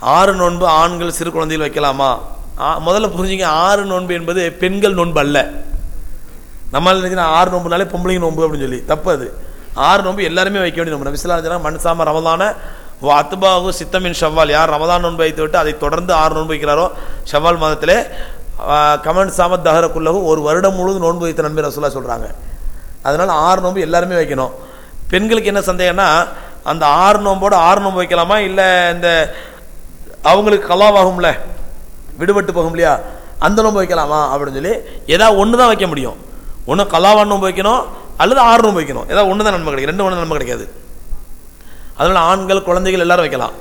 ஆறு நோன்பு ஆண்கள் சிறு குழந்தைகள் வைக்கலாமா? முதல்ல புரிஞ்சுங்க ஆறு நோன்பு என்பது பெண்கள் நோன்பு அல்ல. நம்மளால் நினைக்கிறோம் ஆறு நோன்புனாலே பொம்பளைங்க நோன்பு அப்படின்னு சொல்லி. தப்பு அது. ஆறு நோன்பு எல்லாருமே வைக்க வேண்டிய நோம்பு விசிலா மனுசாம ரமதான அத்துபாகு சித்தமின் ஷவ்வால். யார் ரமதான் நோன்பு வைத்து விட்டு அதை தொடர்ந்து ஆறு நோன்பு வைக்கிறாரோ ஷவ்வால் மாதத்திலே கமன் சாமத் தஹரக்குள்ளகு ஒரு வருடம் முழுவதும் நோன்பு வைத்த நண்பர் ரசூலா சொல்கிறாங்க அதனால் ஆறு நோன்பு எல்லாருமே வைக்கணும். பெண்களுக்கு என்ன சந்தேகம்னா அந்த ஆறு நோம்போடு ஆறு நோன்பு வைக்கலாமா? இல்லை இந்த அவங்களுக்கு கலாவாகும்ல? விடுபட்டு போகும் இல்லையா? அந்த நோம்பு வைக்கலாமா? அப்படின்னு சொல்லி ஏதாவது ஒன்று தான் வைக்க முடியும். ஒன்று கலாவான் நோம்பு வைக்கணும் அல்லது ஆறு நோம்பு வைக்கணும். ஏதாவது ஒன்று தான் நன்மை கிடைக்கும் ரெண்டு ஒன்று நன்மை கிடைக்காது. அதனால் ஆண்கள் குழந்தைகள் எல்லாரும் வைக்கலாம்.